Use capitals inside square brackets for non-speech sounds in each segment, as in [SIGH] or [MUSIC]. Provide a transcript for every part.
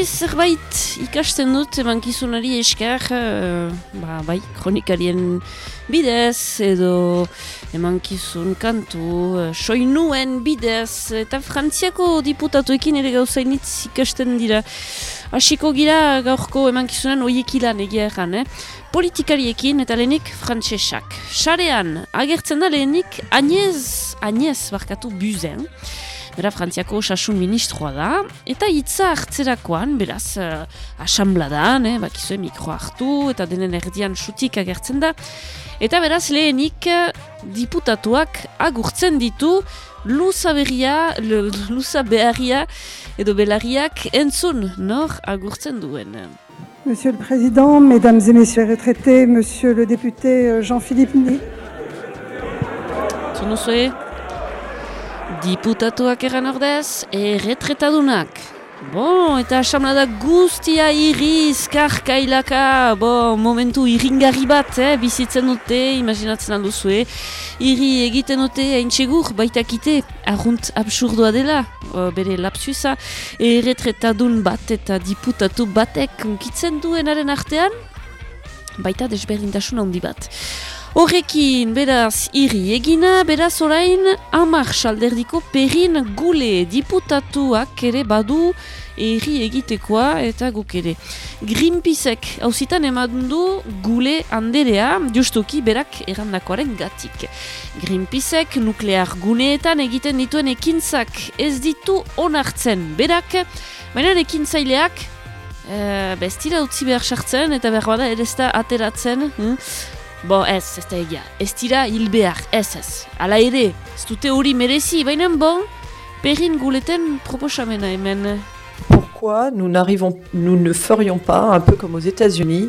beti zerbait ikasten dut emankizunari esker, uh, ba, bai, kronikarien bidez, edo emankizun kantu, uh, soinuen bidez, eta frantziako diputatuekin ere gauzainitz ikasten dira. Hasiko gira gaurko emankizunan oiekilan egia erran, eh? Politikariekin eta lehenik frantsesak. Sarean, agertzen da lehenik, Agnez, Agnez, barkatu, buzen, bera frantziako osasun ministroa da, eta hitza hartzerakoan, beraz, uh, asambladan, eh, bakizue mikro hartu, eta denen erdian sutik agertzen da, eta beraz lehenik eh, diputatuak agurtzen ditu, luza berria, luza beharria, edo belarriak entzun, nor agurtzen duen? Monsieur le Président, Mesdames et Messieurs les retraités, Monsieur le député euh, Jean-Philippe Ni. Diputatuak eran ordez, erretretadunak. Bo, eta asamlada guztia irriz, karkailaka, bo, momentu irringarri bat, eh, bizitzen dute, imaginatzen alduzue. Irri egiten dute, hain txegur, baitakite, argunt absurdoa dela, bere lapsuiza, erretretadun bat eta diputatu batek unkitzen duenaren artean, baita desberdintasun handi bat. Horrekin, beraz, irri egina, beraz orain, amar salderdiko perin gule diputatuak ere badu erri egitekoa eta guk ere. Greenpeaceek hausitan eman du gule handerea, justuki berak errandakoaren gatik. Greenpeaceek nuklear guneetan egiten dituen ekintzak ez ditu onartzen berak, baina ekintzaileak, e, bestira utzi behar sartzen eta behar bada ere ateratzen, hm? Bo ez, ez da egia, ez dira hil behar, ez ez. Ala ere, ez dute hori merezi, baina bon, perin guleten proposamena hemen. Pourquoi nous, nous ne ferions pas, un peu comme aux États-Unis,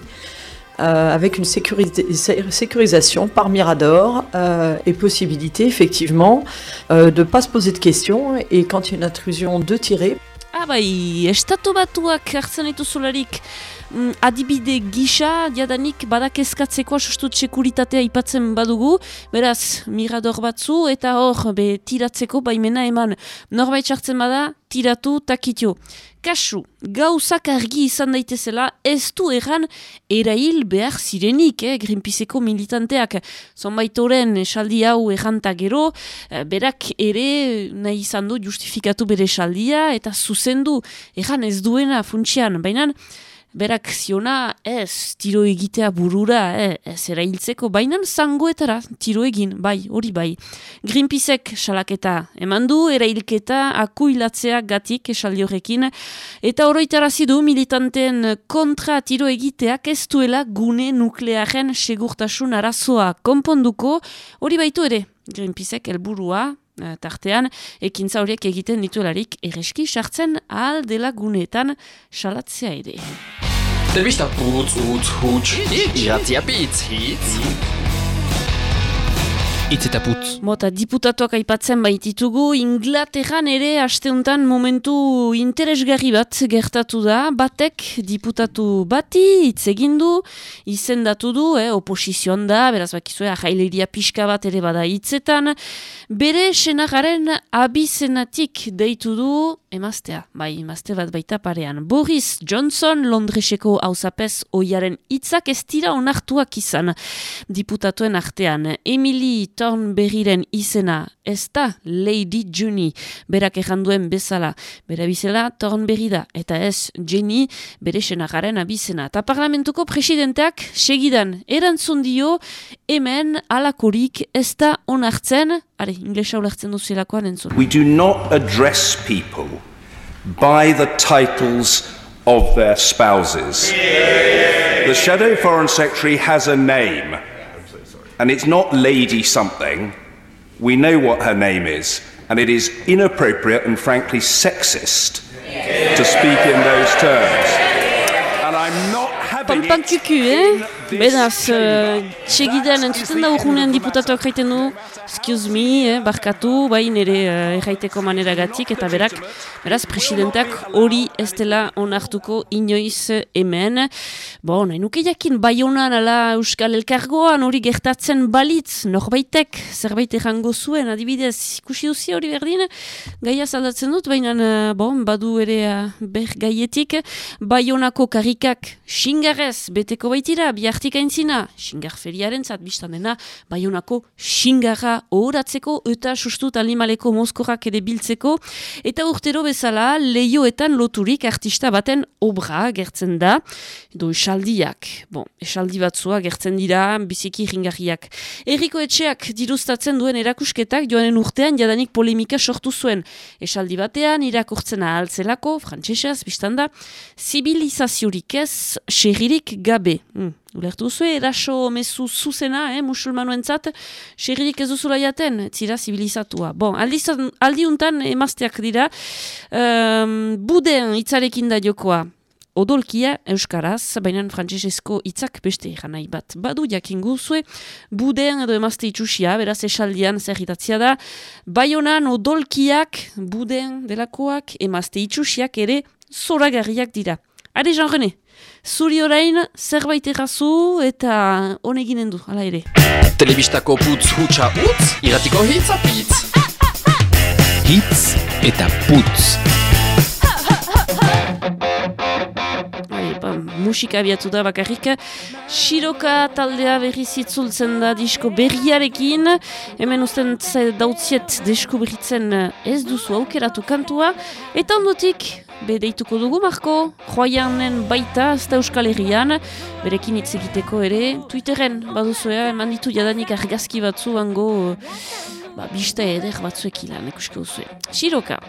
euh, avec une sécurisation par Mirador euh, et possibilité effectivement euh, de ne pas se poser de questions et quand il y a une intrusion de tirer. Ah bai, estatu batuak hartzen dituzularik mm, adibide gisa, diadanik badak eskatzeko asustut sekuritatea ipatzen badugu, beraz, mirador batzu, eta hor, be, tiratzeko baimena eman, norbait sartzen bada, tiratu takitio. Kasu, gauzak argi izan daitezela, ez du erran erail behar zirenik, eh, Greenpeaceko militanteak. Zonbait oren esaldi hau erranta gero, eh, berak ere nahi izan du justifikatu bere esaldia, eta zuzendu erran ez duena funtsian, baina berak ziona ez tiro egitea burura, eh, ez erailtzeko, baina zangoetara tiro egin, bai, hori bai. Greenpeacek salaketa eman du, erailketa akuilatzea gatik esaldi horrekin, eta oroitarazi du militanteen kontra tiro egiteak ez duela gune nuklearen segurtasun arazoa konponduko, hori baitu ere, Greenpeacek helburua tartean, ekintza horiek egiten dituelarik erreski sartzen ahal dela guneetan salatzea ere. Telbista putz, utz, huts, iratzia pitz, hitz. Itz eta putz. Mota, diputatuak aipatzen baititugu, Inglaterran ere asteuntan momentu interesgarri bat gertatu da, batek diputatu bati hitz egindu, izendatu du, eh, oposizioan da, beraz bakizue, jaileria pixka bat ere bada hitzetan, bere senagaren abizenatik deitu du, emaztea, bai, emazte bat baita parean. Boris Johnson, Londreseko hausapez oiaren hitzak ez dira onartuak izan diputatuen artean. Emily Thornberryren izena ez da Lady Juni, berak duen bezala. Bera bizela Thornberry da, eta ez Jenny bere senagaren abizena. Ta parlamentuko presidenteak segidan erantzun dio hemen alakorik ez da onartzen, are, inglesa ulertzen duzilakoan entzun. We do not address people by the titles of their spouses. The Shadow Foreign Secretary has a name, and it's not Lady something. We know what her name is, and it is inappropriate and frankly sexist yeah. to speak in those terms. And I'm not Pampantuku, eh? Beraz, uh, txegidean entzuten da urgunean diputatuak jaiten du, excuse me, eh, barkatu, bai nire uh, erraiteko manera gatik, eta berak, beraz, presidentak hori ez dela onartuko inoiz hemen. Bo, nahi nuke jakin, bai honan ala Euskal Elkargoan hori gertatzen balitz, norbaitek, zerbait errango zuen, adibidez, ikusi duzi hori berdin, gaia zaldatzen dut, baina, uh, bon, badu ere uh, ber gaietik, bai honako karikak xingarrez, beteko baitira, bihartik aintzina, xingar feriaren zat, biztan dena, bai honako xingarra horatzeko, eta sustut animaleko mozkorak ere biltzeko, eta urtero bezala, lehioetan loturik artista baten obra gertzen da, edo esaldiak, bon, esaldi batzua gertzen dira, biziki ringarriak. Eriko etxeak diruztatzen duen erakusketak joanen urtean jadanik polemika sortu zuen. Esaldi batean irakurtzena altzelako, frantsesez, biztan da, zibilizaziorik ez, xerririk gabe. Hmm. Ulertu zuen, eraso mezu zuzena, eh, musulmanuen zat, xerririk ez duzula jaten, zira zibilizatua. Bon, aldi untan emazteak dira, um, buden itzarekin da jokoa, odolkia euskaraz, baina frantzesezko hitzak beste nahi bat. Badu jakin guzue, buden edo emazte itxusia, beraz esaldian zerritatzia da, baionan odolkiak, buden delakoak, emazte itxusiak ere zoragarriak dira. Are, Jean René, zuri orain zerbait errazu eta honeginen du, ala ere. Telebistako putz hutsa utz, iratiko hitz apitz. Hitz eta putz. musika abiatu da bakarrik. Shiroka taldea berri zitzultzen da disko berriarekin. Hemen usten dautziet deskubritzen ez duzu aukeratu kantua. Eta ondotik, bedeituko dugu marko, joanen baita, ez da euskal herrian, berekin hitz egiteko ere, Twitteren baduzuea, eman ditu jadanik argazki batzu bango, ba, bista eder batzuek ilan, ekusko duzue. Shiroka!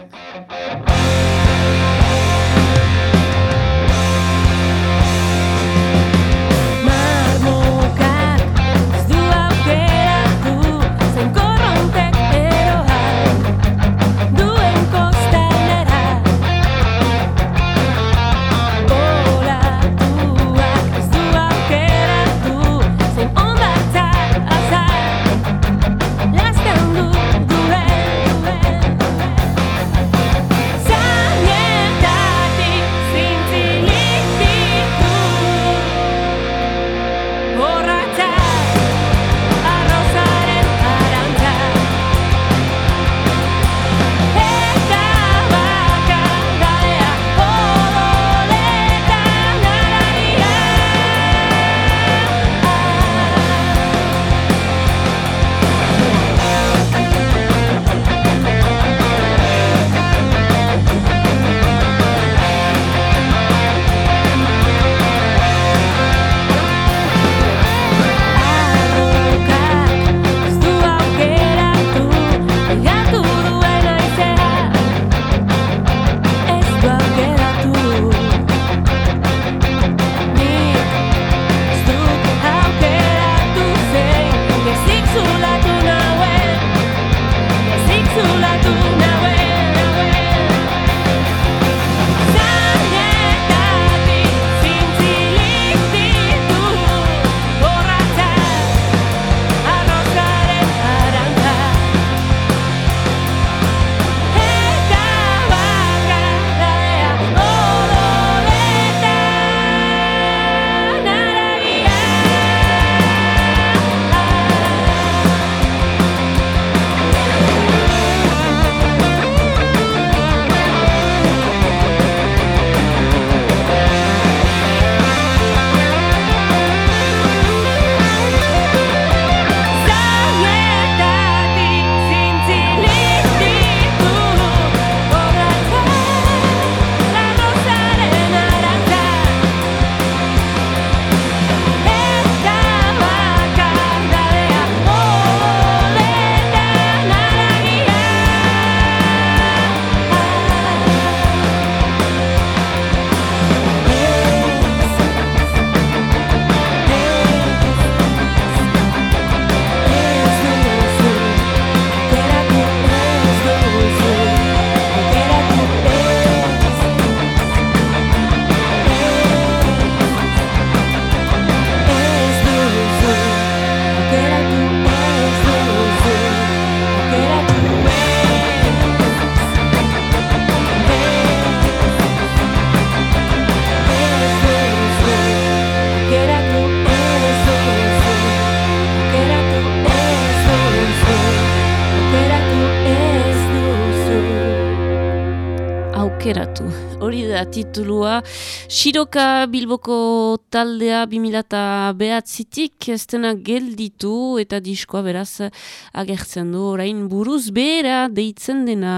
Titulua, Shiroka Bilboko taldea 2000 behatzitik ez dena gelditu eta diskoa beraz agertzen du orain buruz bera deitzen dena.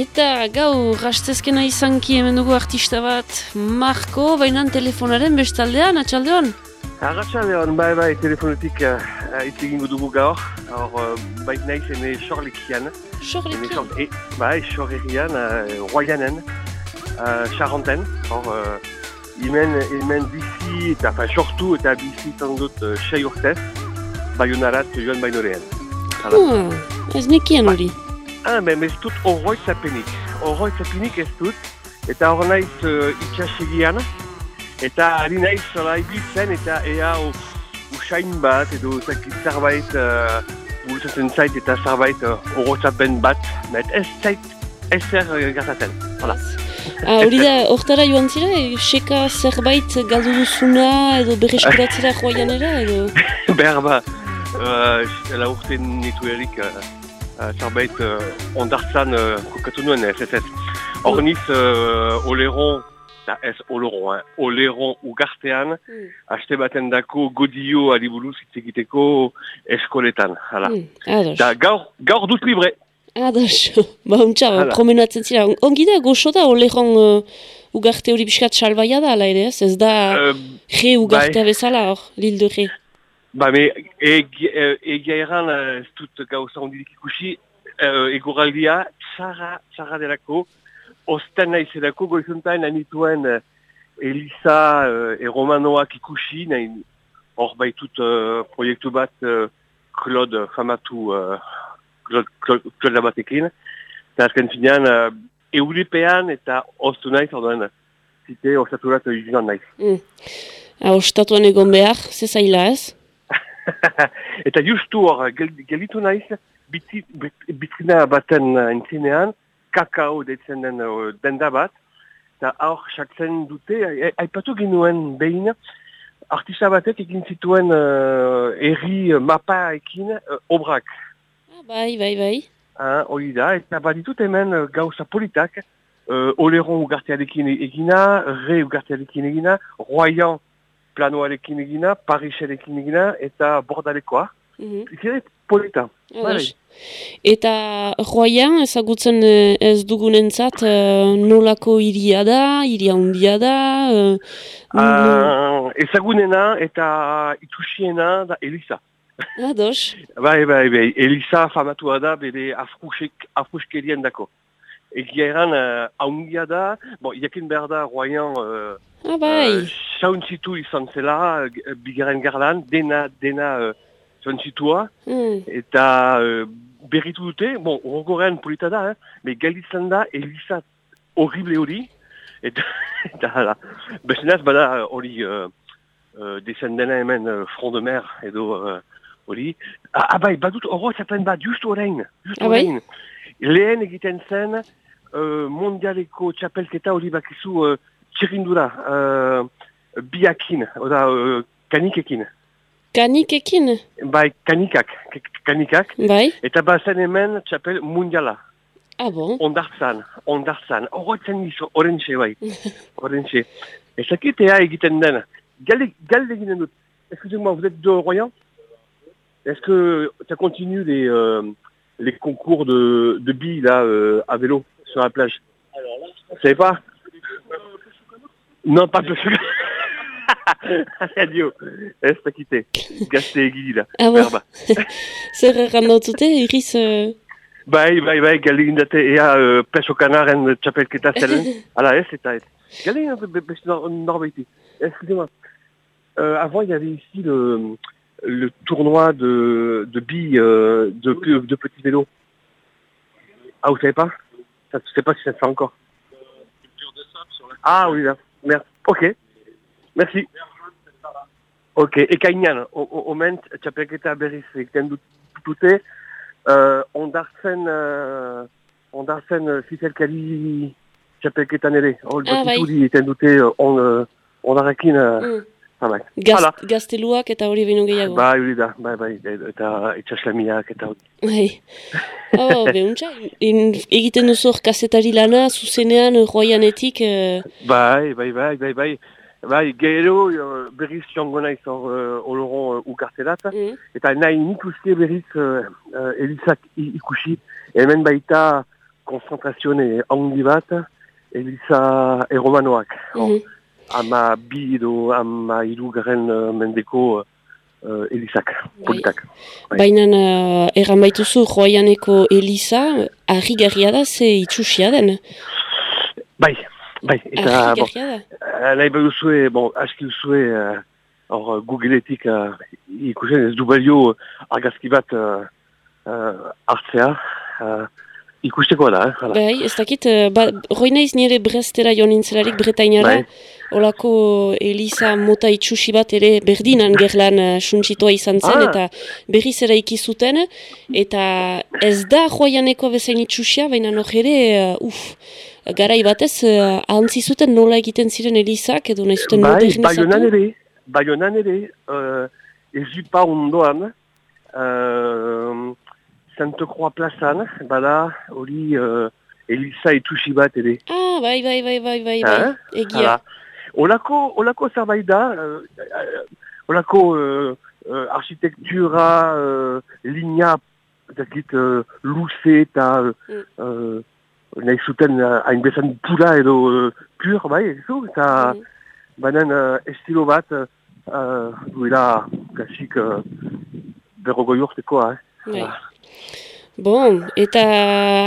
Eta gau, rastezkena izanki hemen dugu artista bat, Marko, bainan telefonaren bestaldean, atxaldeon? Arratxaldeon, bai, bai, telefonetik uh, hitz egingo dugu gaur, hor, uh, naiz ene sorlekian. Sorlekian? E, bai, uh, royanen, uh, hor, uh, hemen, hemen bizi, eta, fa, sortu eta bizi izan dut uh, sei urtez, baionarat joan bainorean. Ah, ez nekien hori. Ah, ben, ez dut horroitzapenik. Horroitzapenik ez dut, eta hor naiz uh, itxasegian, eta ari naiz zola ibiltzen, eta ea usain bat, edo zakit zerbait uh, bultzatzen zait, eta zerbait uh, horroitzapen bat, met ez zait ezer uh, gertatzen. Hala. Ah, hori da, hortara joan zira, seka zerbait galdu duzuna edo berreskuratzera joaianera edo... [LAUGHS] Behar ba, uh, la urte nitu erik, uh, uh, zerbait uh, ondartzan uh, kokatu nuen, ez ez ez. Hor niz, uh, oleron, eta ez oloron, eh, oleron ugartean, Mm. aste baten dako godio adiburuz hitz egiteko eskoletan. Hala. Mm, Da, gaur, gaur dut libre. ados, [LAUGHS] ba untxa, promenatzen zira. Ongi da, goxo da, oleron uh, ugarte hori biskat salbaia da, ala ere ez? Ez da, Uh, je ugartea bezala hor, l'il de je. ba, me, eh, egia erran, eh, ez dut gauza hondirik ikusi, uh, egoraldia, txarra, txarra delako, osten naizelako, goizuntain anituen uh, Elisa uh, eromanoak ikusi, nahi hor baitut uh, proiektu bat uh, Claude famatu, uh, Claude, Claude, Claude batekin, eta azken finean, uh, eulipean eta oztu naiz, orduan, zite ostaturat joan naiz. Ah, ostatuan egon behar, ze zaila ez? [LAUGHS] eta justu hor, gel, gelitu naiz, bitzi, bit- bitzina baten entzinean, kakao deitzen den uh, denda bat, eta hor sakzen dute, aipatu ginuen behin, artista batek egin zituen uh, erri uh, mapaekin uh, obrak. Ah, bai, bai, bai. Ah, hori da, eta baditut hemen uh, gauza politak, uh, Oleron ugartearekin egina, Re ugartearekin egina, Royan planoarekin egina, Parisarekin egina, eta Bordalekoa. Mhm. Ikere polita. Ados. Eta Royan ezagutzen eh, ez dugunentzat eh, nolako hiria da, hiria handia da, no- Uh, ezagunena eta itusiena da Elisa. ados. [LAUGHS] Bai, bai, bai. Elisa famatua da bere afruxek, afruxkerien dako. Egia eran, uh, haungia da, bon, jakin behar da, Royan, uh, Ah, bai. uh, sauntzitu izan zela, uh, bigaren garlan, dena, dena uh, sauntzitua, Mm. eta uh, berritu dute, bon, horregorean polita da, eh, me galitzen da, Elisa horrible hori, eta, [LAUGHS] eta hala, bestenaz bada hori uh, uh, descendena hemen uh, front de mer edo uh, hori. Ah, ah, bai, badut horretzapen bat, just orain, just Ah, bai? Lehen egiten zen uh, mondialeko txapelketa hori bakizu uh, txirindura, uh, biakin, oda uh, kanikekin. Kanikekin, Bai, kanikak, kanikak, bai? eta bazen hemen txapel mundiala, Ah, bon? ondartzan, ondartzan, horretzen nizo, horrentxe bai, [LAUGHS] horrentxe. Ezakitea egiten den, galde, galde egiten dut, excusez-moi, vous êtes de Royan? Est-ce que ça continue les, euh, les concours de, de billes là, euh, à vélo sur la plage? Vous savez pas? Non, pas de [LAUGHS] Adio, ez dakite, gazte egidila, Ah, bon. berba. Zer erran dautute, iriz... eh, Bai, bai, bai, galegin date ea uh, peso kanaren txapelketa zelen. Ala ez eta ez. Date beste norbaiti. Excusez-moi. Euh, avant, il y avait ici le, le tournoi de, de billes euh, de, de petits vélos. Ah, vous savez pas? Ça, Je sais pas si ça se fait encore. Ah oui, là. Merci. Ok. Merci. Ok. Au moment, txapelketa berriz egiten dut- dute, uh, ondartzen, uh, ondartzen uh, zizelkari txapelketan ere. Hor, Ah, egiten dute uh, on, uh, ondarrekin uh, Mm. Hala. gazteluak eta hori bino gehiago. Bai, hori da, bai, bai, eta itxaslamiak eta hori. Bai. Oh, behuntza, egiten duzu hor kazetari lana, zuzenean, roianetik, eh, Bai, bai, bai, bai, bai. Bai, gero eh, berriz joango naiz hor uh, oloron uh, ukarterat, mm, eta nahi nik uste berriz uh, uh, Elizak ikusi, hemen baita konzentrazione handi bat, Eliza erromanoak. Hor, mhm. ama bi edo ama irugaren uh, mendeko uh, Elizak, politak. Bai. Baina uh, erran baituzu roianeko Eliza, harri-garria da, ze itxusia den. Bai, bai, eta bon, Harri-garria da. Uh, nahi baduzue, bon, aski duzue, uh, hor, uh, Googleetik uh, ikusen ez du balio argazki bat uh, uh, hartzea, uh, ikusteko da, eh? Bai, ez dakit, uh, ba, roi naiz nire brestera joan nintzelarik bretainara, Bai. olako Eliza mota itxusi bat ere berdinan gerlan uh, suntsitoa izan zen, Ah. eta berriz eraiki zuten, eta ez da roianeko bezain itxusia, baina nog ere, uh, uf, garai batez, uh, ahantzi zuten nola egiten ziren Elizak, edo nahi zuten Bai, baionan modernizatu. ere, baionan ere, uh, ez dupa ondoan, uh, Santa Croix plazan, bada hori uh, Eliza itxusi bat ere. Ah, bai, bai, bai, bai, bai, bai, Ah, egia. Hala. Olako, olako zerbait da, uh, olako uh, uh, architektura, uh, linea, dakit, uh, luze eta Mm. uh, nahi zuten uh, hainbezan pura edo uh, pur, bai, egizu, eta Mm. banan uh, estilo bat uh, duela kasik uh, berrogoi urtekoa, eh? Bai. Bon, eta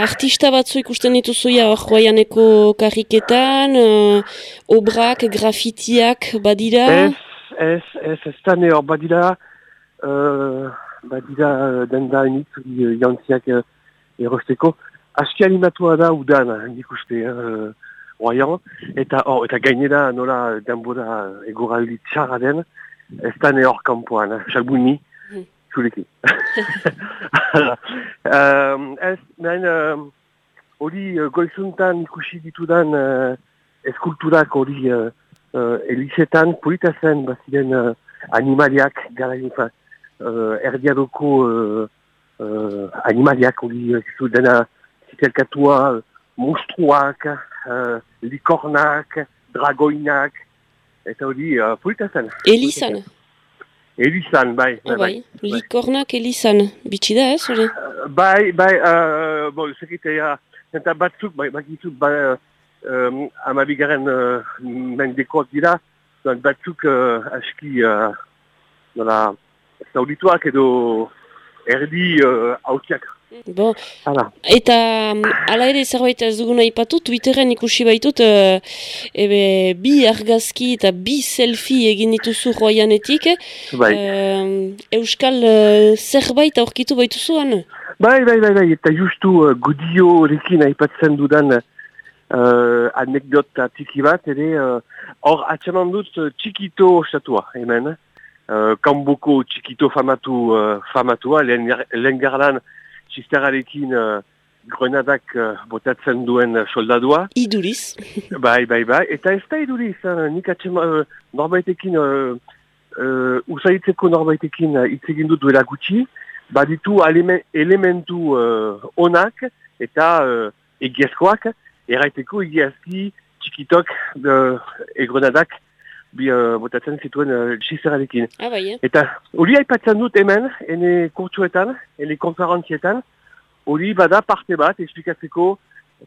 artista batzu ikusten dituzuia hor joaianeko karriketan, uh, obrak, grafitiak badira. Ez, ez, ez, ez da ne hor badira, uh, badira denda initz, uh, jantziak uh, erosteko. Aski animatua da udan, uh, nik uste, uh, oaian, eta, oh, eta gainera nola denbora egoraldi txarra den, ez da ne hor kanpoan, xalbuni, Mhm. zurekin. um, [LAUGHS] [LAUGHS] ez, nahin, um, hori uh, goizuntan ikusi ditudan uh, eskulturak hori uh, uh, elizetan polita zen baziren uh, animaliak gara uh, erdiadoko uh, uh, animaliak hori uh, dena zitelkatua uh, monstruak, uh, likornak, dragoinak, eta hori uh, polita zen. Elizan, Elizan, bai. oh, bai, likornak Elizan, bitxi da ez, hori? Bai, bai, uh, bon, segitea, eta batzuk, bai, bakitzuk, bai, um, amabigaren uh, mendekoak dira, batzuk uh, aski, uh, nola, zaudituak edo erdi uh, hautiak. Bon, Hala. eta mm, hala ere zerbait ez duguna ipatu, Twitteren ikusi baitut, uh, ebe, bi argazki eta bi selfie egin dituzu joaianetik, Bai. um, Euskal uh, zerbait aurkitu baituzuan? bai, bai, bai, bai, eta justu uh, gudio horrekin aipatzen dudan uh, anekdota tiki bat, ere, uh, hor atxeman dut uh, txikito osatua, hemen. Uh, kanboko txikito famatu, uh, famatua, lehen, lehen garlan txisterarekin uh, grenadak uh, botatzen duen uh, soldadua. Iduriz. [LAUGHS] bai, bai, bai. Eta ez da iduriz, uh, nik atxeman uh, norbaitekin, uh, uh, usaitzeko norbaitekin uh, hitz egin dut duela gutxi, baditu aleme- elementu uh, onak eta uh, egiazkoak, erraiteko egiazki txikitok uh, egrenadak bi uh, botatzen zituen uh, txisterarekin. Ah, bai, eh? Eta hori aipatzen dut hemen, ene kurtsuetan, ene konferentzietan, hori bada parte bat, esplikatzeko,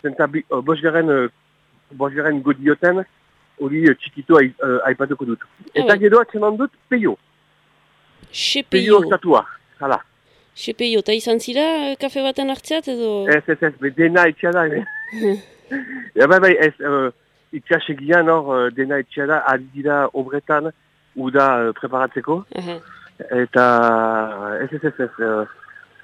zenta uh, bosgaren, uh, bosgaren godioten, hori uh, txikito uh, aipatuko dut. Eta bai. gero atseman dut peio, peio Xepeio. estatua, hala. Xepeio, eta izan zira eh, kafe baten hartzeat edo... Ez, ez, ez, dena etxea da, [LAUGHS] ja, bai, bai, ez, uh, itxasegian hor, uh, dena etxea da, ari dira obretan, uda uh, preparatzeko. Aha. Eta ez ez ez ez uh,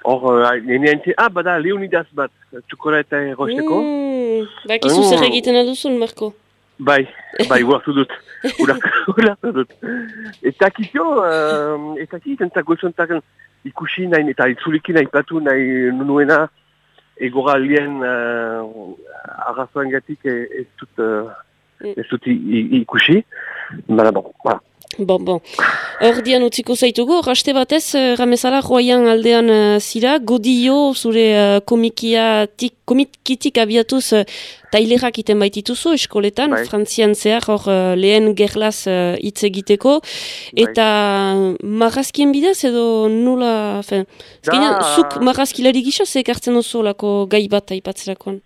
hor uh, nene entze, ah bada Leonidas bat txokolata erosteko Mm, bakizu Mm. zer egiten aduzun, Marko? bai, bai uartu dut ulartu dut eta kizio uh, eta kizio eta goizontaken ikusi nahi eta itzulekin aipatu nahi nunuena egoralien uh, arrazoan gatik ez dut uh, ez dut ikusi Bada, bon, voilà. Bon, bon. Hor dian utziko zaitugu, raste batez, uh, ramezala joaian aldean uh, zira, godio zure uh, komikia, tik, komikitik abiatuz uh, tailerak iten baitituzu eskoletan, bai. frantzian zehar hor uh, lehen gerlaz hitz uh, egiteko, bai. eta marrazkien bidez edo nula, fe, da... zuk marrazkilari gisa zekartzen oso lako gai bat aipatzerakoan?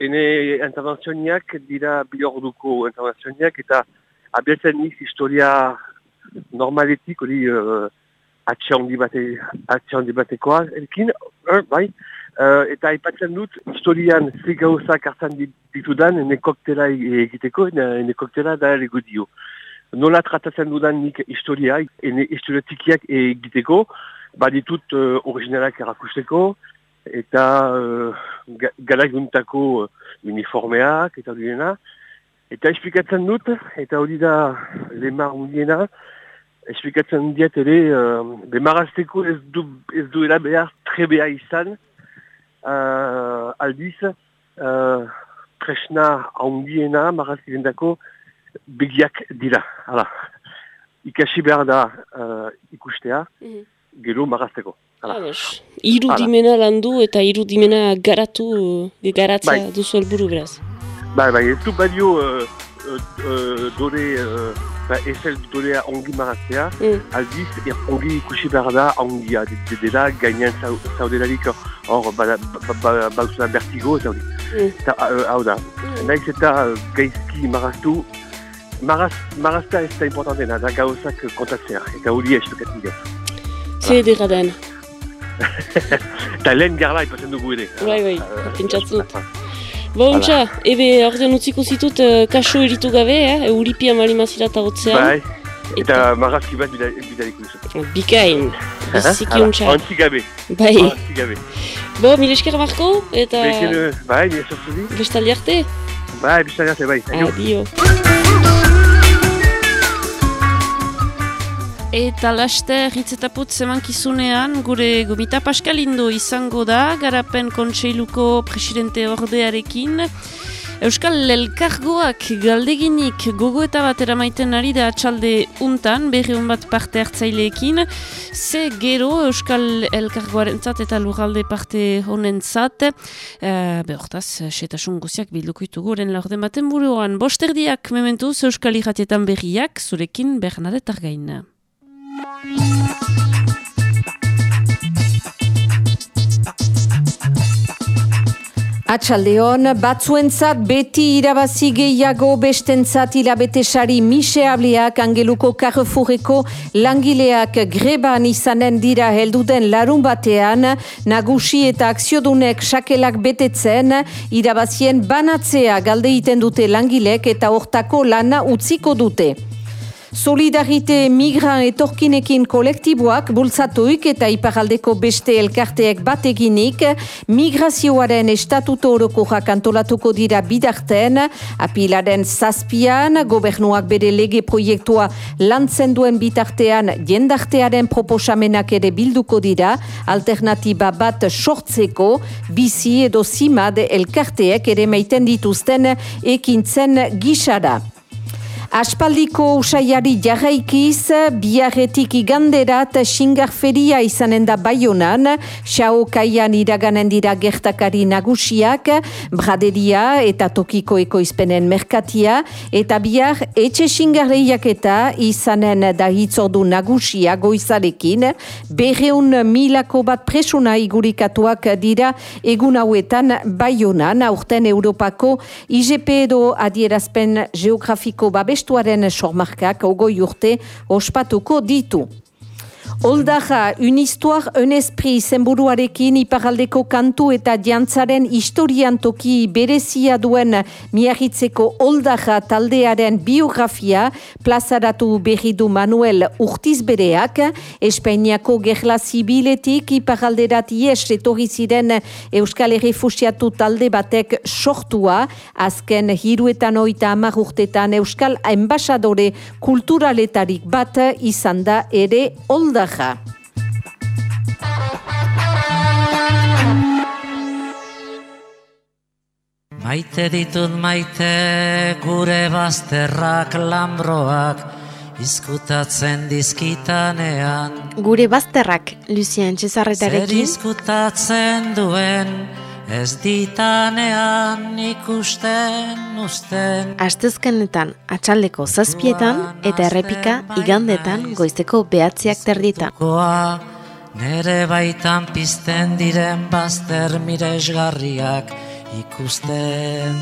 Hene intervenzioniak dira bilorduko intervenzioniak eta abiatzen niz historia normaletik hori uh, atxe handi bate, batekoa elkin, uh, bai, uh, eta aipatzen dut historian ze gauzak hartan ditudan ene koktela egiteko, ene koktela da ere dio. Nola tratatzen dudan nik historia, ene historiatikiak egiteko, baditut uh, originalak erakusteko, eta uh, galak uh, uniformeak, eta duena, Eta esplikatzen dut, eta hori da lemar undiena, esplikatzen diet ere, uh, bemarazteko ez, du, ez duela behar trebea izan, uh, aldiz, uh, tresna handiena marazkiren dako begiak dira. Hala. Ikasi behar da uh, ikustea, mm -hmm. gero marazteko. Irudimena landu eta irudimena garatu, garatzea bai. duzu helburu beraz. Bai, bai, ez du badio uh, uh, uh, dore, uh, ba, ezel dore ongi maraztea, mm. aldiz, er, ongi ikusi behar da ongia, dela gainean zaudelarik hor bauzuna bertigo, eta hori. Mm. Hau da, mm. nahiz eta gaizki maraztu, maraz, marazta ez da importantena, da gauzak kontatzea, eta hori ez duket nire. Zer edera den? Eta lehen garla ipatzen dugu Bontxa, ebe ordean utziko zitut uh, kaso eritu gabe, eh? Euripia mali mazira eta hotzean. Bai, eta, eta bat bidalik duzu. Bikain, biziki untxa. Antzi gabe. Bai. Antzi gabe. Bo, mire esker Marko, eta... Bekene, bai, nire sortzuzi. Bestaldi arte? Bai, bestaldi arte, bai. Adio. Eta laster hitzetaput zemankizunean gure gomita Paskalindo izango da, garapen kontseiluko presidente ordearekin. Euskal Elkargoak galdeginik gogo eta bat eramaiten ari da atxalde untan, berri bat parte hartzaileekin. Ze gero Euskal Elkargoaren zat eta lugalde parte honen zat. Uh, behortaz, setasun guziak bildukoitu guren laurde maten buruan. Bosterdiak mementuz Euskal Iratietan berriak, zurekin Bernadette Argaina. Atxaldeon, batzuentzat beti irabazi gehiago bestentzat hilabetesari miseabliak angeluko karrefurreko langileak greban izanen dira helduden larun batean, nagusi eta akziodunek sakelak betetzen, irabazien banatzea galdeiten dute langilek eta hortako lana utziko dute. Solidarite migran etorkinekin kolektiboak bultzatuik eta iparaldeko beste elkarteek bateginik migrazioaren estatuto oroko jakantolatuko dira bidarten apilaren zazpian gobernuak bere lege proiektua lantzen duen bitartean jendartearen proposamenak ere bilduko dira alternatiba bat sortzeko bizi edo zimad elkarteek ere meiten dituzten ekintzen gisara. Aspaldiko usaiari jarraikiz, biarretik iganderat xingarferia izanen da baionan, xao kaian iraganen dira gertakari nagusiak, braderia eta tokiko ekoizpenen merkatia, eta biar etxe xingarreiak eta izanen da hitzordu nagusia goizarekin, berreun milako bat presuna igurikatuak dira egun hauetan baionan, aurten Europako IGP edo adierazpen geografiko babes testuaren sormarkak ogoi urte ospatuko ditu. Oldaja, un histoire, un esprit, zenburuarekin iparaldeko kantu eta jantzaren historian toki berezia duen miagitzeko Oldaja taldearen biografia plazaratu berri du Manuel Urtizbereak, Espainiako gerla zibiletik iparalderat ies ziren Euskal Herrifusiatu talde batek sortua, azken hiruetan oita amar urtetan Euskal Embasadore kulturaletarik bat izan da ere Oldaja. Baja. Maite ditut maite gure bazterrak lambroak izkutatzen dizkitanean Gure bazterrak, Lucien Zer Txezarretarekin izkutatzen duen Ez ditanean ikusten usten Astezkenetan atxaldeko zazpietan eta errepika igandetan goizeko behatziak terditan. Nere baitan pizten diren bazter miresgarriak ikusten.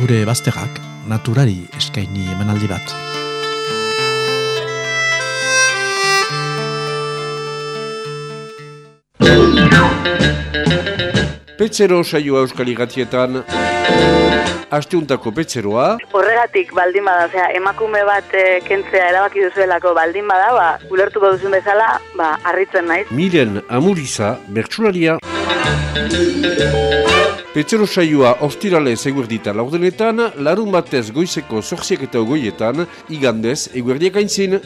Gure bazterrak naturari eskaini emanaldi bat. Petzero saioa euskal igatietan, asteuntako petzeroa, Horregatik baldin bada, osea, emakume bat eh, kentzea erabaki duzuelako baldin bada, ba, ulertuko duzun bezala, ba, harritzen naiz. Miren Amuriza, bertsularia. Petzero saioa ostirale eguerdita laurdenetan, larun batez goizeko zorziak eta ogoietan, igandez eguerdiak aintzin.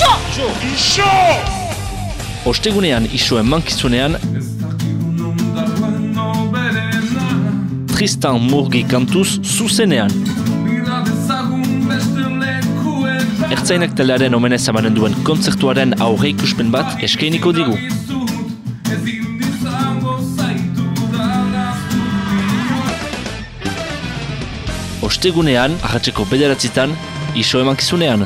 Iso! Iso! Ostegunean isoen mankizunean Tristan Murgi kantuz zuzenean Ertzainak taldearen omenez amanen duen kontzertuaren aurre ikuspen bat eskainiko digu. Ostegunean, ahatzeko bederatzitan, iso emankizunean.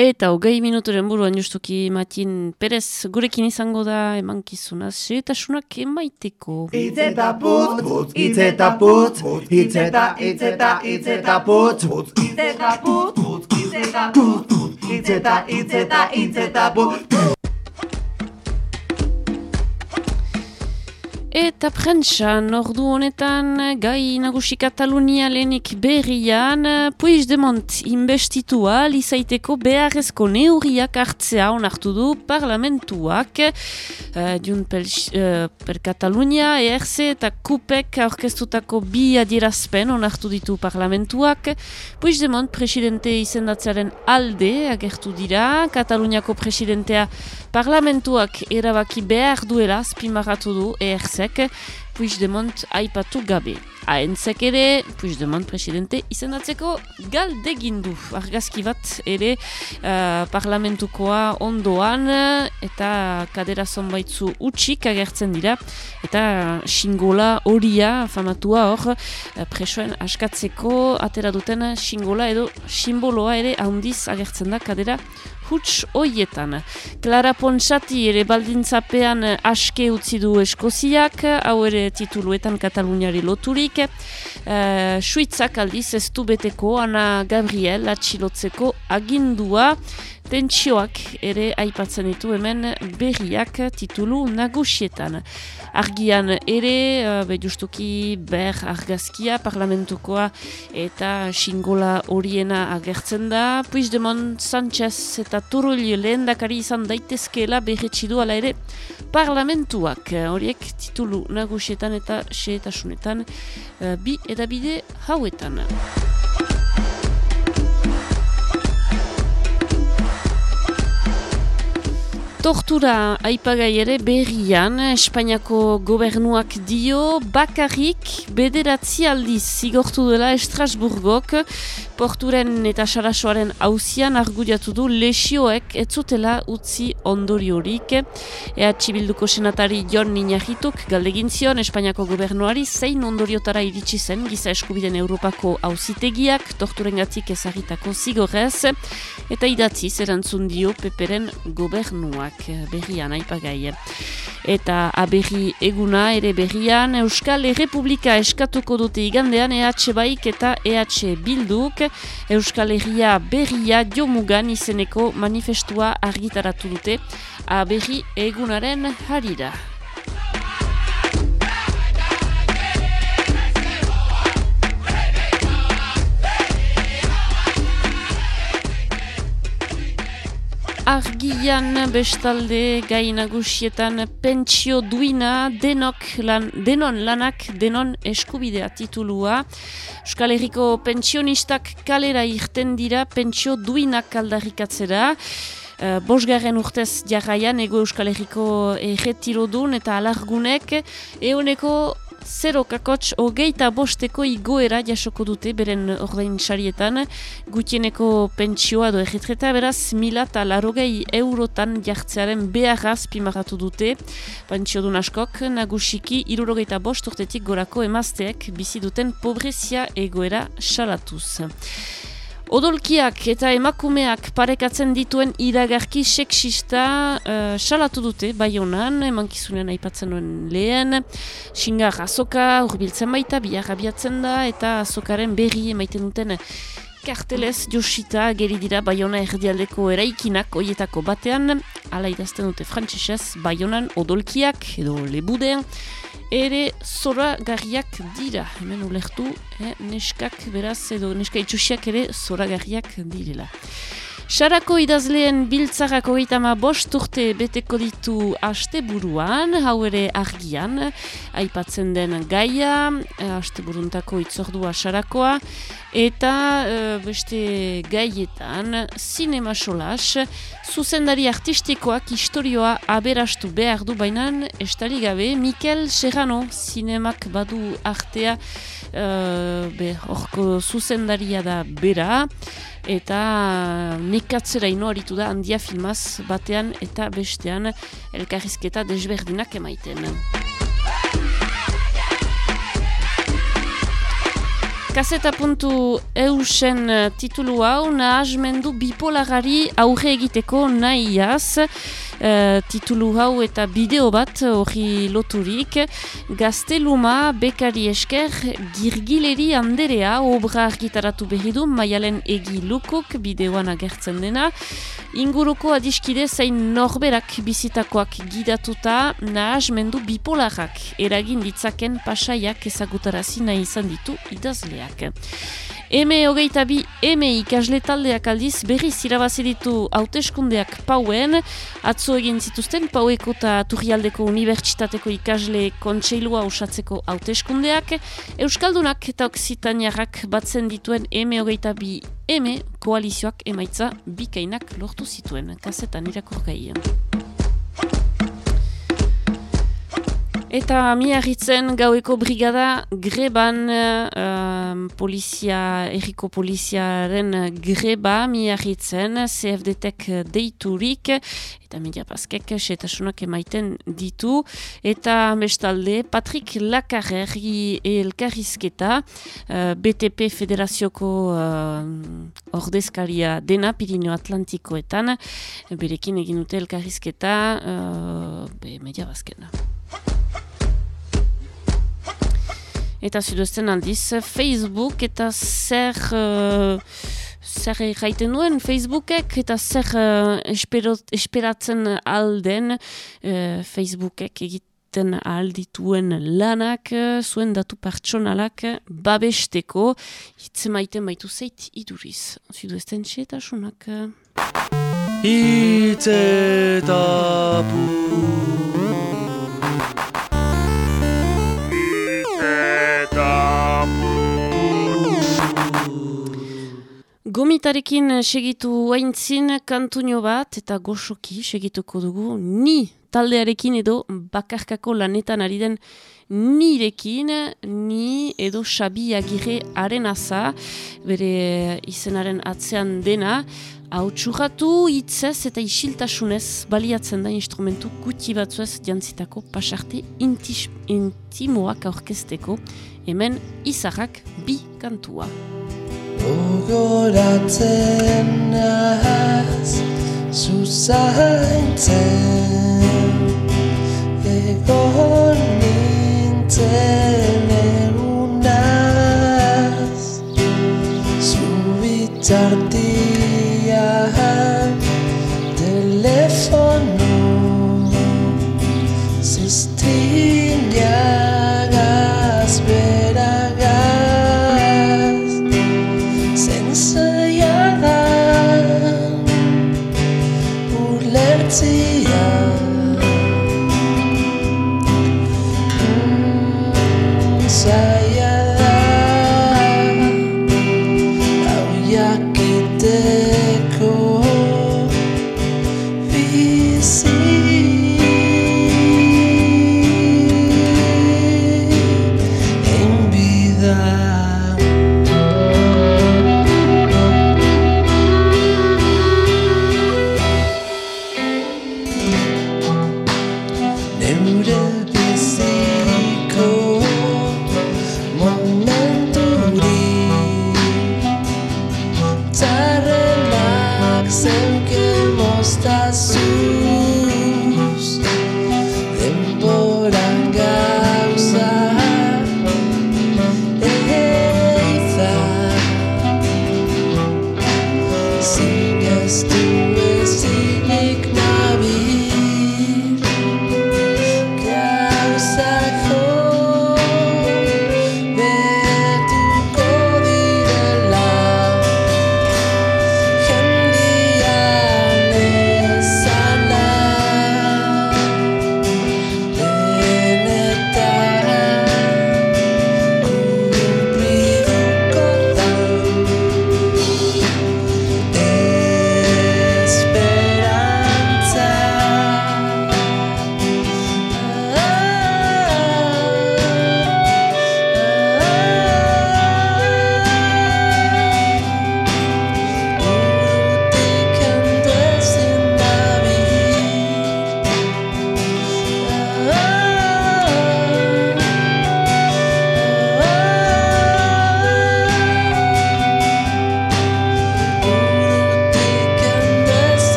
Eta hogei minuturen buruan justuki Matin Perez gurekin izango da emankizunaz, setasunak emaiteko. Itz eta putz, putz, itz eta putz, itz eta, itz eta, itz eta putz, putz, itz eta putz, putz, itz eta putz, putz, itz eta, itz eta, itz eta putz. Eta prentsan, ordu honetan, gai nagusi Katalunia lehenik berrian, Puigdemont investitua lizaiteko beharrezko neurriak hartzea onartu du parlamentuak, uh, Jun per, uh, per Katalunia, ERC eta KUPEK aurkeztutako bi adierazpen onartu ditu parlamentuak, Puigdemont presidente izendatzearen alde agertu dira, Kataluniako presidentea parlamentuak erabaki behar duela azpimarratu du ERC Puigdemont aipatu gabe. Ahentzek ere, Puigdemont presidente izendatzeko galdegin du. Argazki bat ere uh, parlamentukoa ondoan eta kadera zonbaitzu utxik agertzen dira. Eta xingola horia famatua hor uh, presoen askatzeko atera duten xingola edo simboloa ere handiz agertzen da kadera huts hoietan. Clara Ponsati ere baldintzapean aske utzi du Eskoziak, hau ere tituluetan Kataluniari loturik. Uh, Suitzak aldiz ez du beteko Ana Gabriel atxilotzeko agindua. Tentsioak ere aipatzen ditu hemen berriak titulu nagusietan. Argian ere, uh, be justuki ber argazkia parlamentukoa eta xingola horiena agertzen da. Puigdemont, Sanchez eta Turull lehendakari izan daitezkeela berretxidu ala ere parlamentuak. Horiek titulu nagusietan eta xeetasunetan uh, bi edabide hauetan. Tortura aipagai ere berrian, Espainiako gobernuak dio bakarrik bederatzi aldiz zigortu dela Estrasburgok. Porturen eta sarasoaren hauzian argudiatu du lesioek etzutela utzi ondoriorik. EH Bilduko senatari Jon Ninajituk galdegin zion Espainiako gobernuari zein ondoriotara iritsi zen giza eskubiden Europako hauzitegiak torturengatik ezagitako zigorrez. Eta idatziz erantzun dio peperen gobernuak berrian aipagai. Eta aberri eguna ere berrian Euskal Errepublika eskatuko dute igandean EH Baik eta EH Bilduk Euskal Herria berria jomugan izeneko manifestua argitaratu dute aberri egunaren harira. Argian bestalde gai nagusietan pentsio duina denok lan, denon lanak denon eskubidea titulua. Euskal Herriko pentsionistak kalera irten dira pentsio duinak aldarrikatzera. Uh, bosgarren urtez jarraian ego Euskal Herriko erretirodun eta alargunek euneko zero kakotx hogeita bosteko igoera jasoko dute beren ordein sarietan gutieneko pentsioa do erretreta beraz mila eta larogei eurotan jartzearen beharraz pimaratu dute pentsiodun askok nagusiki irurogeita bost urtetik gorako emazteek bizi duten pobrezia egoera salatuz. Odolkiak eta emakumeak parekatzen dituen iragarki seksista uh, salatu dute, bai honan, emankizunean aipatzen duen lehen, xingar azoka, urbiltzen baita, bihar abiatzen da, eta azokaren berri emaiten duten kartelez josita geri dira Bayona erdialdeko eraikinak oietako batean, ala idazten dute frantzesez, Bayonan odolkiak edo lebudean, ere zora garriak dira. Hemen ulertu, eh, neskak beraz edo neska itxusiak ere zora garriak direla. Sarako idazleen biltzarako gaitama bost urte beteko ditu haste buruan, hau ere argian, aipatzen den gaia, haste buruntako itzordua Sarakoa, eta uh, beste gaietan, sinema solas, zuzendari artistikoak historioa aberastu behar du bainan, estali gabe, Mikel Serrano, sinemak badu artea, uh, be, orko zuzendaria da bera, eta nekatzera ino aritu da handia filmaz batean eta bestean elkarrizketa desberdinak emaiten. Kaseta puntu eusen titulu hau nahazmendu bipolarari aurre egiteko nahiaz. Eh, titulu hau eta bideo bat hori loturik gazteluma bekari esker girgileri anderea obra argitaratu berri du maialen egi lukuk bideoan agertzen dena inguruko adiskide zain norberak bizitakoak gidatuta nahaz mendu bipolarak eragin ditzaken pasaiak ezagutarazi nahi izan ditu idazleak. Eme hogeita bi, eme ikasle taldeak aldiz berriz irabazi ditu hauteskundeak pauen, atzo egin zituzten paueko eta turrialdeko unibertsitateko ikasle kontseilua usatzeko hauteskundeak, Euskaldunak eta Oksitaniarrak batzen dituen eme hogeita bi, eme koalizioak emaitza bikainak lortu zituen, kasetan irakurgai. Eta miarritzen gaueko brigada greban uh, polizia, erriko poliziaren greba miarritzen CFDTek deiturik. Eta media paskek setasunak emaiten ditu. Eta bestalde Patrick Lakarreri elkarrizketa uh, BTP Federazioko uh, ordezkaria dena Pirineo Atlantikoetan. Berekin egin dute elkarrizketa uh, be media Eta ziduzten aldiz, Facebook eta zer... Uh, zer jaiten duen Facebookek eta zer uh, esperatzen alden uh, Facebookek egiten aldituen lanak, zuen datu pertsonalak babesteko, hitzen maiten baitu zeit iduriz. Ziduzten txetasunak. Hitzetapu Gomitarekin segitu haintzin kantuño bat eta goxoki segituko dugu ni taldearekin edo bakarkako lanetan ari den nirekin ni edo Xabi Agirre arenaza bere izenaren atzean dena hau txurratu hitzez eta isiltasunez baliatzen da instrumentu gutxi batzuez jantzitako pasarte intis, intimoak aurkezteko hemen izarrak bi kantua. Ogoratzen nahaz Zuzaintzen Egon nintzen Egunaz Zubitartian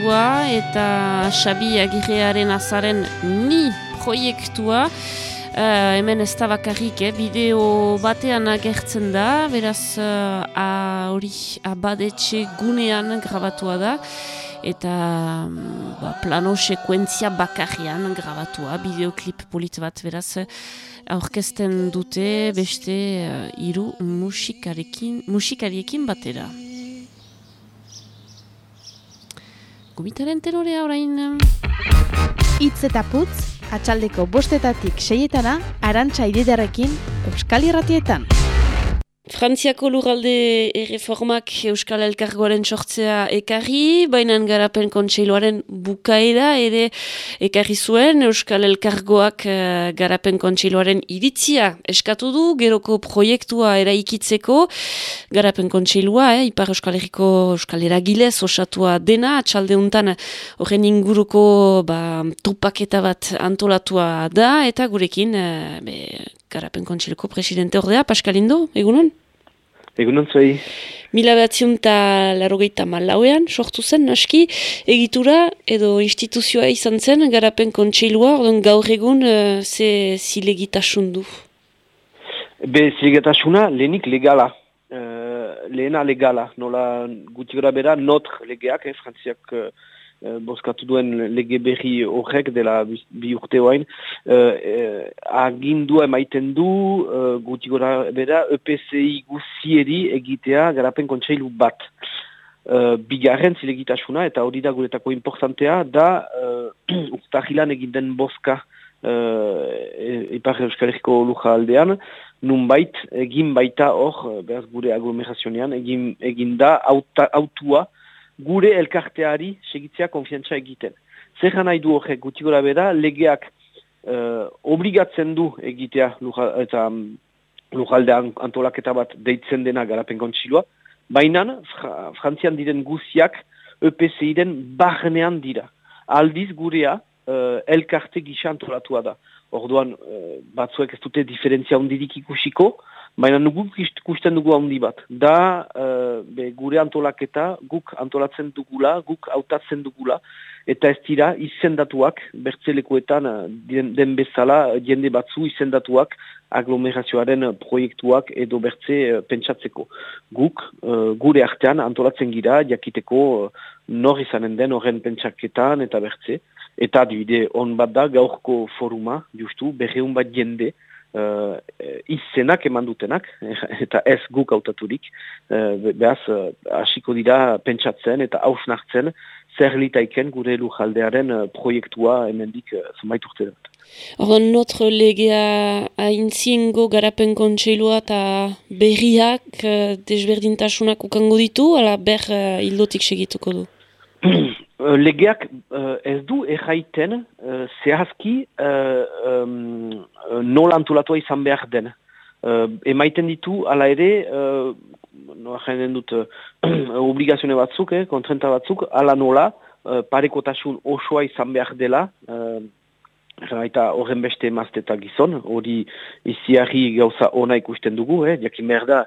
kantua eta Xabi Agirrearen azaren ni proiektua. Uh, hemen ez da bakarrik, eh? bideo batean agertzen da, beraz uh, a- hori abadetxe gunean grabatua da, eta mm, ba, plano sekuentzia bakarrian grabatua, bideoklip polit bat, beraz eh, aurkezten dute beste uh, hiru musikarekin, musikariekin batera. Gomitaren tenorea orain... Itz eta putz, atxaldeko bostetatik seietana, arantxa ididarekin, Euskal Irratietan. Frantziako lurralde erreformak Euskal Elkargoaren sortzea ekarri, baina garapen kontseiloaren bukaera ere ekarri zuen Euskal Elkargoak eh, garapen kontseiloaren iritzia. Eskatu du, geroko proiektua eraikitzeko, garapen kontseilua, eh, Ipar Euskal Herriko Euskal Eragilez osatua dena, atxalde untan horren inguruko ba, topaketa bat antolatua da, eta gurekin eh, be, garapen kontseiloko presidente ordea, Paskalindo, egunon? Egunon zuei. Mila behatziun eta larogeita malauean, sortu zen, naski, egitura edo instituzioa izan zen, garapen kontseilua, orduan gaur egun uh, ze zilegitasun du. Be, zilegatasuna lehenik legala. Uh, lehena legala. Nola guti bera, notr legeak, eh, frantziak uh, bozkatu duen lege berri horrek dela bi- urte hoain, uh, uh, agindua emaiten du uh, guti gora bera EPCI guzieri egitea garapen kontseilu bat. Uh, bigarren zilegitasuna, eta hori da guretako importantea, da uh, [CLEARS THROAT] urtahilan egin den bozka uh, Ipar Euskal Herriko luja aldean, nunbait egin baita hor, eh, behaz gure aglomerazionean, egin, egin da autua gure elkarteari segitzea konfiantza egiten. Zer nahi du horrek guti gora bera, legeak eh, obligatzen du egitea luja, eta lujaldean antolaketa bat deitzen dena garapen kontsilua, baina fra, Frantzian diren guziak EPCI-den barnean dira. Aldiz gurea eh, elkarte gisa antolatua da. Orduan, eh, batzuek ez dute diferentzia hondirik ikusiko, baina ist- ikusten dugu handi bat. Da, eh, be, gure antolaketa, guk antolatzen dugula, guk hautatzen dugula, eta ez dira izendatuak, bertzelekoetan eh, den, den bezala, eh, jende batzu izendatuak aglomerazioaren proiektuak edo bertze eh, pentsatzeko. Guk, eh, gure artean antolatzen gira, jakiteko eh, nor izanen den horren pentsaketan eta bertze. Eta adibide on bat da gaurko foruma, justu, berreun bat jende, uh, izenak eman dutenak, [LAUGHS] eta ez guk hautaturik, uh, be- behaz, uh, hasiko dira pentsatzen eta hausnartzen zer litaiken gure lujaldearen uh, proiektua hemendik uh, zenbait urte dut. Orduan, notre legea haintzingo garapen kontseilua eta berriak uh, desberdintasunak ukango ditu, ala ber uh, hildotik segituko du. [CLEARS THROAT] Uh, legeak uh, ez du erraiten uh, zehazki um, nola antolatua izan behar den. Emaiten ditu, ala ere, nola jainen dut, [CLEARS THROAT] obligazione batzuk, eh, kontrenta batzuk, ala nola, parekotasun osoa izan behar dela, Eta horren beste emazte eta gizon, hori iziarri gauza ona ikusten dugu, eh? jakin behar da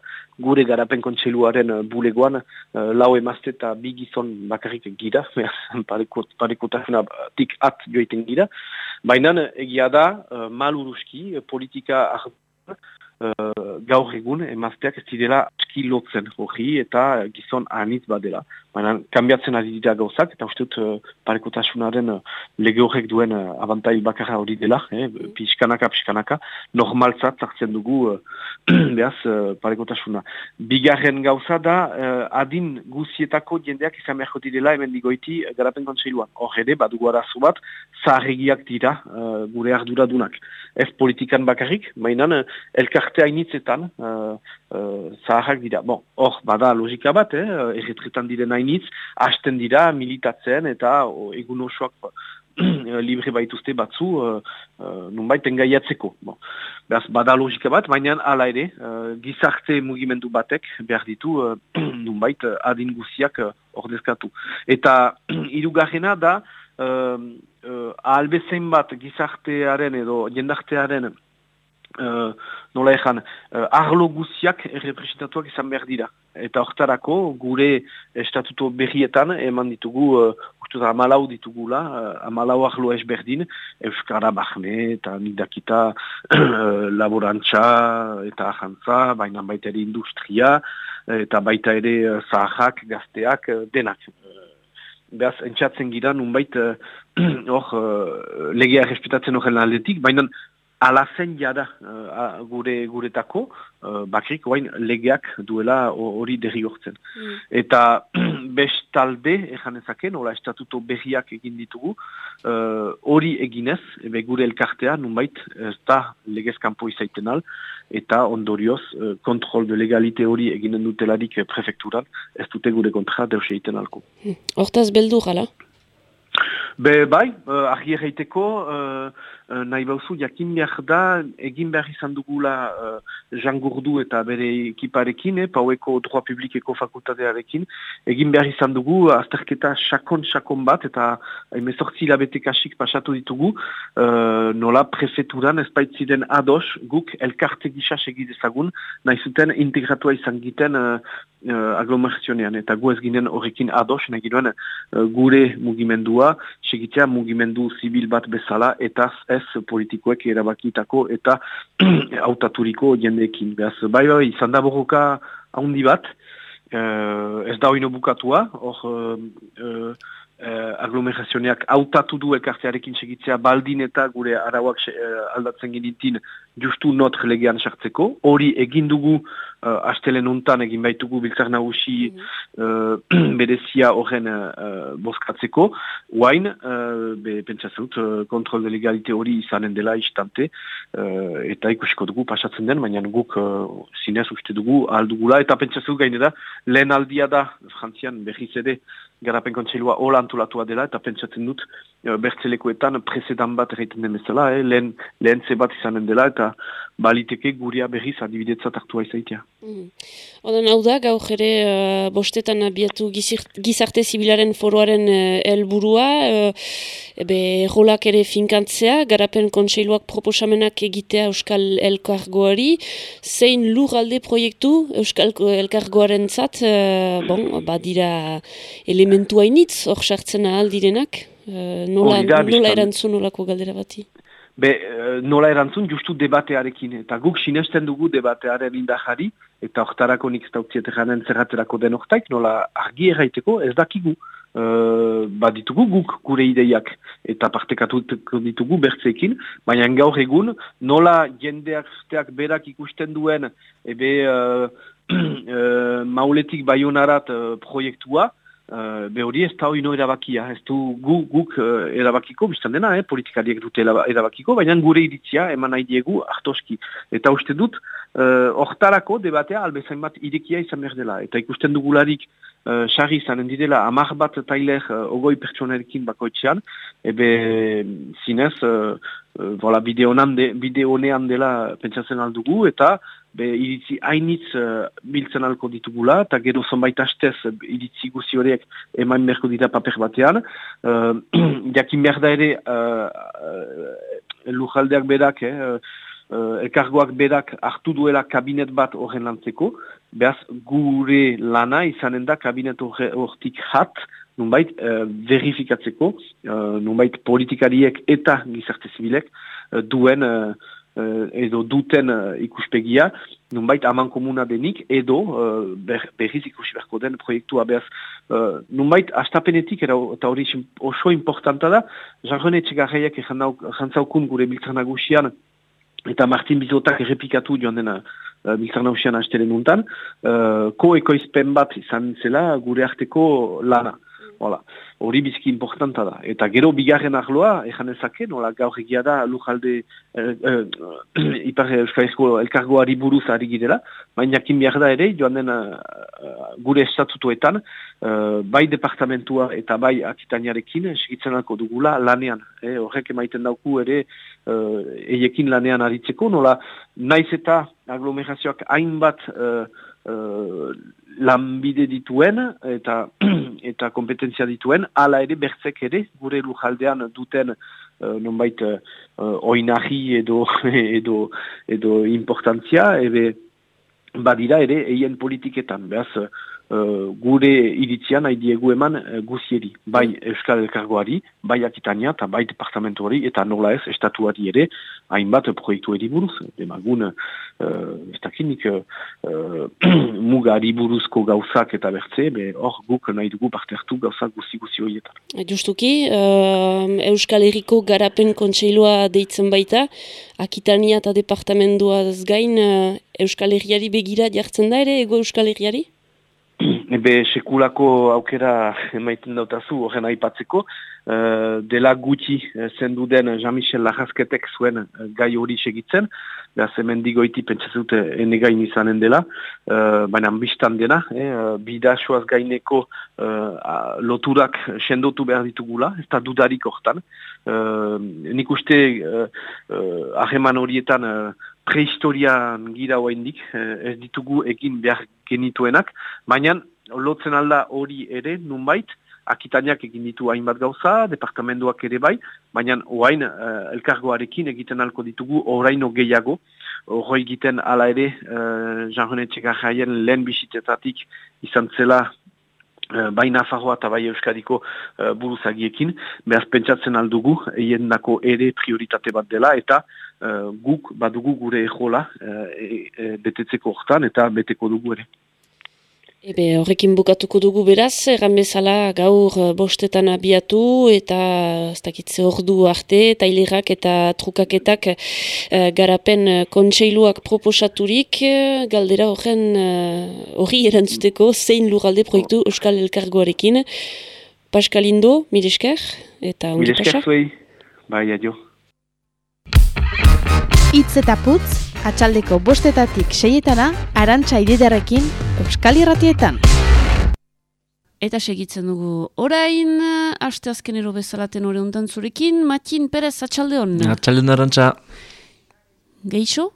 gure garapen kontseluaren uh, bulegoan uh, lau emazte eta bi gizon bakarrik gira, [LAUGHS] parekotasuna tik at joiten gira. Baina egia da, uh, maluruski, politika uh, gaur egun emazteak ez direla aski lotzen hori eta gizon anitz badela. Baina, kanbiatzen ari dira gauzak, eta uste dut uh, parekotasunaren uh, lege horrek duen uh, bakarra hori dela, eh, pixkanaka, pixkanaka, normaltzat zartzen dugu [CLEARS THROAT] uh, behaz parekotasuna. Bigarren gauza da, adin guzietako jendeak izan behar dela hemen digoiti uh, garapen kontseiluan. Hor ere, badugu arazo bat, zaharregiak dira gure arduradunak. Ez politikan bakarrik, mainan uh, elkartea initzetan uh, uh, zaharrak dira. Bon, hor, bada logika bat, eh, erretretan diren hainitz, hasten dira militatzen eta o, egun osoak [CLEARS THROAT] libre baituzte batzu uh, uh, nunbait engaiatzeko. Bon. Beraz, bada logika bat, baina ala ere, uh, gizarte mugimendu batek behar ditu uh, nunbait uh, adin guziak uh, ordezkatu. Eta [CLEARS THROAT] irugarrena da, uh, uh, albezein bat gizartearen edo jendartearen Uh, nola ezan, uh, arlo guziak errepresentatuak izan behar dira. Eta hortarako, gure estatuto berrietan, eman ditugu, uh, da amalau ditugula, uh, amalau arlo ezberdin, Euskara, Bahne, eta nidakita uh, [CLEARS THROAT] laborantza, eta ahantza, baina baita ere industria, eta baita ere zahak, gazteak, denak. Beaz, entxatzen gira, nunbait, [CLEARS THROAT] hor, uh, legea respetatzen horren aldetik, baina alazen jada uh, gure guretako, uh, bakrik oain legeak duela hori derrigortzen. Mm. Eta [CLEARS THROAT] bestalde, ejan ezaken, hola estatuto berriak egin ditugu, hori uh, eginez, ebe gure elkartea, nunbait, ez da legez kanpo izaiten al, eta ondorioz, uh, kontrol de legalite hori eginen dutelarik prefekturan, ez dute gure kontra deus egiten alko. Mm. Hortaz beldu gala? Be, bai, uh, argi erraiteko, uh, nahi bauzu, jakin behar da, egin behar izan dugula uh, Jean Gourdu eta bere ekiparekin, eh, paueko droa publikeko fakultatearekin, egin behar izan dugu, azterketa sakon-sakon bat, eta emezortzi labete kasik pasatu ditugu, uh, nola prefeturan ez baitziren ados, guk elkarte gisa segidezagun, nahi zuten integratua izan giten uh, aglomerazionean, eta gu ez ginen horrekin ados, nahi ginen uh, gure mugimendua, segitzea mugimendu zibil bat bezala eta ez politikoek erabakitako eta [CLEARS THROAT] autaturiko jendeekin. Beaz, bai, bai, izan da borroka handi bat, uh, ez da hori bukatua, hor uh, uh, aglomerazioneak hautatu du ekartearekin segitzea baldin eta gure arauak aldatzen genitin justu not legean sartzeko. Hori egin dugu uh, astelen untan egin baitugu biltzar nagusi mm [CLEARS THROAT] berezia horren uh, bozkatzeko. Huain, uh, be, pentsazut, uh, kontrol de legalite hori izanen dela istante, uh, eta ikusiko dugu pasatzen den, baina guk uh, zinez uste dugu aldugula, eta pentsazut gainera, lehen aldia da, frantzian berriz ere, garapen kontseilua hola antolatua dela, eta pentsatzen dut, uh, bertzelekoetan presedan bat erreiten den bezala, eh? lehen, lehen zebat izanen dela, eta baliteke guria berriz adibidetzat hartua izaitia. Mm. Oden hau da, gaur ere uh, bostetan abiatu gizarte zibilaren foroaren uh, helburua, uh, ebe rolak ere finkantzea, garapen kontseiluak proposamenak egitea Euskal Elkargoari, zein lur alde proiektu Euskal Elkargoaren zat, uh, bon, badira elementu hainitz, hor sartzen ahal direnak, uh, nola, nola erantzun nolako galdera bati? Be, eh, nola erantzun justu debatearekin, eta guk sinesten dugu debatearen indahari, eta oktarako nik stautziet janen zerraterako den oktaik, nola argi erraiteko ez dakigu. Uh, ba ditugu guk gure ideiak eta partekatu ditugu bertzekin, baina gaur egun nola jendeak berak ikusten duen ebe uh, uh, [CLEARS THROAT] mauletik baionarat uh, proiektua, Uh, be hori ez da hori no erabakia, ez du gu, guk uh, erabakiko, biztan dena, eh, politikariek dute erabakiko, baina gure iritzia eman nahi diegu hartoski. Eta uste dut, uh, hortarako debatea albezain bat irekia izan behar dela. Eta ikusten dugularik, uh, sarri izanen didela, amar bat tailer uh, ogoi pertsonerekin bakoitzean, ebe zinez, uh, uh, voilà, bide, honan de, bide honean dela pentsatzen aldugu, eta be, iritzi hainitz uh, biltzen alko ditugula, eta gero zonbait hastez uh, iritzi guzi horiek eman berko dira paper batean. Uh, [CLEARS THROAT] jakin behar da ere uh, lujaldeak berak, eh, uh, elkargoak berak hartu duela kabinet bat horren lantzeko, behaz gure lana izanen da kabinet hortik hat, nunbait uh, verifikatzeko, uh, nunbait politikariek eta gizarte zibilek uh, duen uh, edo duten ikuspegia, nunbait aman komuna denik, edo ber, berriz ikusi beharko den proiektua behaz. Uh, nunbait astapenetik, eta hori oso importanta da, Jean-René Txegarraiak jantzaukun gure biltzar nagusian, eta Martin Bizotak errepikatu joan dena uh, biltzar nagusian hastelen untan, uh, ko-ekoizpen bat izan zela gure arteko lana. Hola, hori bizki importanta da. Eta gero bigarren arloa, ejan ezake, nola gaur egia da lujalde eh, eh, [CLEARS THROAT] ipar Euskal Herriko elkargoari buruz ari girela, baina jakin behar da ere, joan den eh, gure estatutuetan, eh, bai departamentua eta bai akitaniarekin segitzen alko dugula lanean. Eh, horrek emaiten dauku ere eh, eiekin lanean aritzeko, nola naiz eta aglomerazioak hainbat eh, eh, lanbide dituen eta [CLEARS THROAT] eta kompetentzia dituen, hala ere bertzek ere gure lujaldean duten uh, nonbait uh, oinahi edo, [LAUGHS] edo, edo importantzia, ebe badira ere eien politiketan, behaz uh, gure iritzian nahi diegu eman uh, guzieri, bai Euskal Elkargoari, bai Akitania eta bai departamentuari eta nola ez estatuari ere hainbat proiektuari buruz, demagun uh, ez dakinik uh, [CLEARS THROAT] mugari buruzko gauzak eta bertze, be hor guk nahi dugu parte hartu gauzak guzi-guzi horietan. Justuki, uh, Euskal Herriko garapen kontseilua deitzen baita, Akitania eta departamenduaz gain uh, Euskal Herriari begira jartzen da ere, ego Euskal Herriari? [CLEARS THROAT] Ebe sekulako aukera emaiten dautazu horren aipatzeko, uh, dela gutxi uh, zendu den Jean-Michel Lajazketek zuen uh, gai hori segitzen, behaz hemen digoiti pentsatzute enegain izanen dela, uh, baina biztan dena, eh, bidasoaz gaineko uh, loturak sendotu behar ditugula, ez da dudarik hortan. Uh, nik uste aheman horietan prehistorian gira oaindik, eh, ez ditugu egin behar genituenak, baina lotzen alda hori ere, nunbait, akitaniak egin ditu hainbat gauza, departamenduak ere bai, baina oain eh, elkargoarekin egiten alko ditugu oraino gehiago, hori egiten ala ere eh, Jean-René Txegarraien lehen bisitetatik izan zela eh, bai Nafarroa eta bai Euskadiko uh, buruzagiekin, behaz pentsatzen aldugu, eien ere prioritate bat dela, eta eh, guk badugu gure ejola uh, e, e, betetzeko hortan, eta beteko dugu ere. Ebe, horrekin bukatuko dugu beraz, erran bezala gaur eh, bostetan abiatu eta ez dakitze ordu arte, tailerak eta trukaketak eh, garapen eh, kontseiluak proposaturik, eh, galdera horren eh, horri erantzuteko zein lurralde proiektu Euskal Elkargoarekin. Pascal Indo, mil esker, eta ongi Mil esker pasa. zuei, bai, adio. Itz eta putz, atxaldeko bostetatik seietana, arantxa ididarekin, Euskal Irratietan. Eta segitzen dugu orain, aste azkenero bezalaten hori ondan zurekin, Matin Perez atxaldeon. Atxaldeon arantxa. Geixo?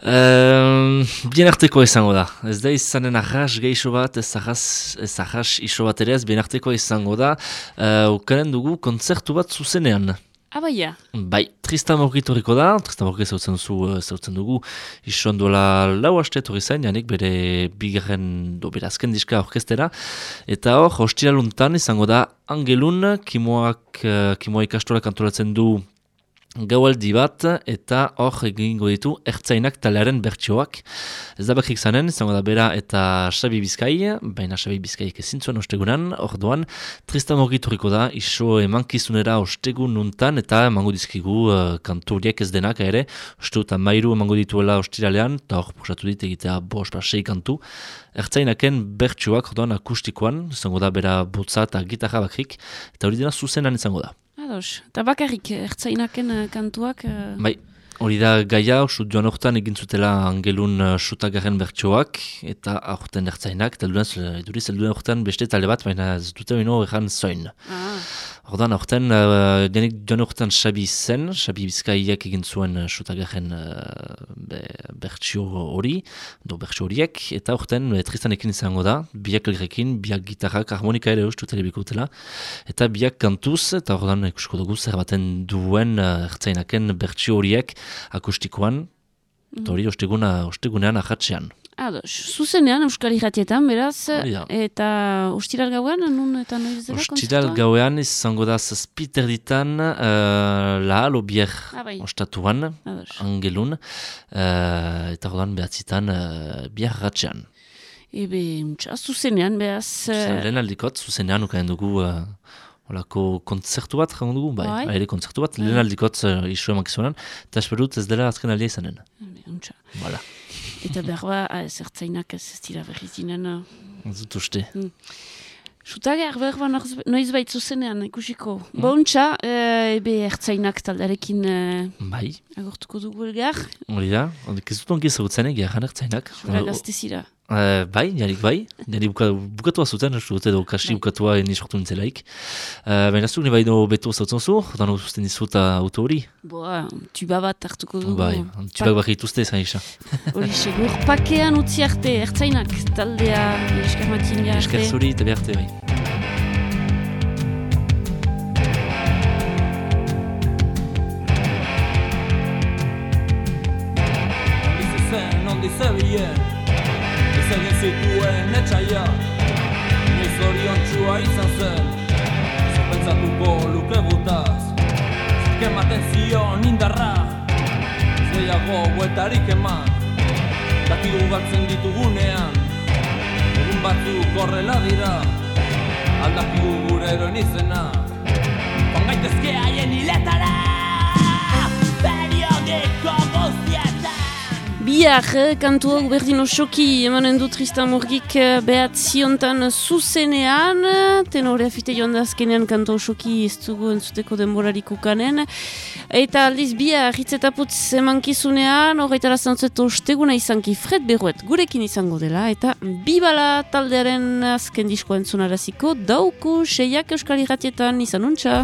Um, bien arteko izango da. Ez da izanen arras geixo bat, ez arras, ez arras iso bat ere ez, bien arteko izango da. Uh, ukaren dugu kontzertu bat zuzenean. Abaia. Bai, Tristan Morgitoriko da, Tristan Morgit zautzen, zu, eh, zautzen dugu, ison duela lau haste etorri zain, janik bere bigarren, do bere diska orkestera, eta hor, hostiraluntan izango da Angelun, kimoak, eh, kimoa ikastorak antolatzen du gaualdi bat, eta hor egingo ditu ertzainak talaren bertsioak. Ez da bakrik zanen, izango da bera eta Xabi Bizkai, baina Xabi Bizkaik ezin zuen ostegunan, orduan Tristan Morgitoriko da, iso emankizunera ostegun nuntan, eta emango dizkigu uh, kanturiek ez denak ere, uste dut mairu emango dituela ostiralean, eta hor posatu dit egitea ba sei kantu. Ertzainaken bertsioak, orduan akustikoan, izango da bera botza eta gitarra bakrik, eta hori dena zuzenan izango da. Ados, eta bakarrik ertzainaken eh, kantuak... eh, Bai, hori da gaia, usu joan hortan egin zutela angelun uh, sutagaren bertsoak, eta aurten ertzainak, eta eduriz, elduen hortan beste talde bat, baina ez dute bino erran zoin. Ah. Ordan, aurten, uh, denek joan urtean Xabi zen, Xabi Bizkaiak egin zuen uh, sutagaren uh, be, bertsio hori, do bertsio horiek, eta aurten uh, Tristanekin izango da, biak elgrekin, biak gitarrak, harmonika ere ustu telebikutela, eta biak kantuz, eta ordan ikusko dugu zer baten duen uh, ertzainaken bertsio horiek akustikoan, eta hori osteguna, ostegunean ahatzean. Ados, zuzenean Euskal Irratietan, beraz, Hori da. eta ustiral gauean, nun eta noiz dela Ostiral kontzertua? gauean izango da zazpiter ditan uh, la alobier Ah, bai. ostatuan, Ados. angelun, uh, eta rodan behatzitan uh, biar ratxean. Ebe, untsa, zuzenean, beraz... Uh, eh, lehen aldikot, zuzenean ukaen dugu uh, olako kontzertu bat, jango dugu, bai, Bai. ere kontzertu bat, Bai. lehen aldikot uh, isu emakizunan, eta esperut ez dela azken aldia izanen. untsa. Voilà. Eta behar ba, ah, ez ertzainak ez ez dira berriz dinen. Ez dut uste. Sutager behar ba noiz- noiz bait zuzenean, ikusiko. Mm. Bontxa, eh, ebe ertzainak taldarekin eh, Bai, agortuko dugu elgar. hori da, ez dut ongi ezagutzen egia janertzainak. Zura gaztezira. Uh, bai, jarik bai, jari buka, bukatua zuten, dut edo kasi bukatua ni sortu nintzelaik. Uh, Baina zuk ni zautzen zu, dan usten dizut auto hori. Boa, tuba bat hartuko dugu. Bai, zain isa. Hori segur, pakean utzi arte, ertzainak taldea, esker arte. Zuri bai. Ez egin zituen etxaia Noiz orion txua izan zen Zerpentsatuko luke gutaz Zerk ematen zion indarra Ez gehiago bueltarik eman. Dakigu galtzen ditugunean Egun batzuk horrela dira. Aldakigu gure eroen izena. Joan gaitezke haien hiletara Bihar, eh, kantu hau berdin osoki emanen du Tristan Murgik eh, behat ziontan zuzenean, eh, tenore afite joan da azkenean kantu osoki ez dugu entzuteko denborarik ukanen. Eta aldiz bihar hitzetaputz emankizunean, horretara zantzuet osteguna izanki Fred Berruet gurekin izango dela, eta bibala taldearen azken diskoa entzunaraziko dauku seiak euskal irratietan izan untxa.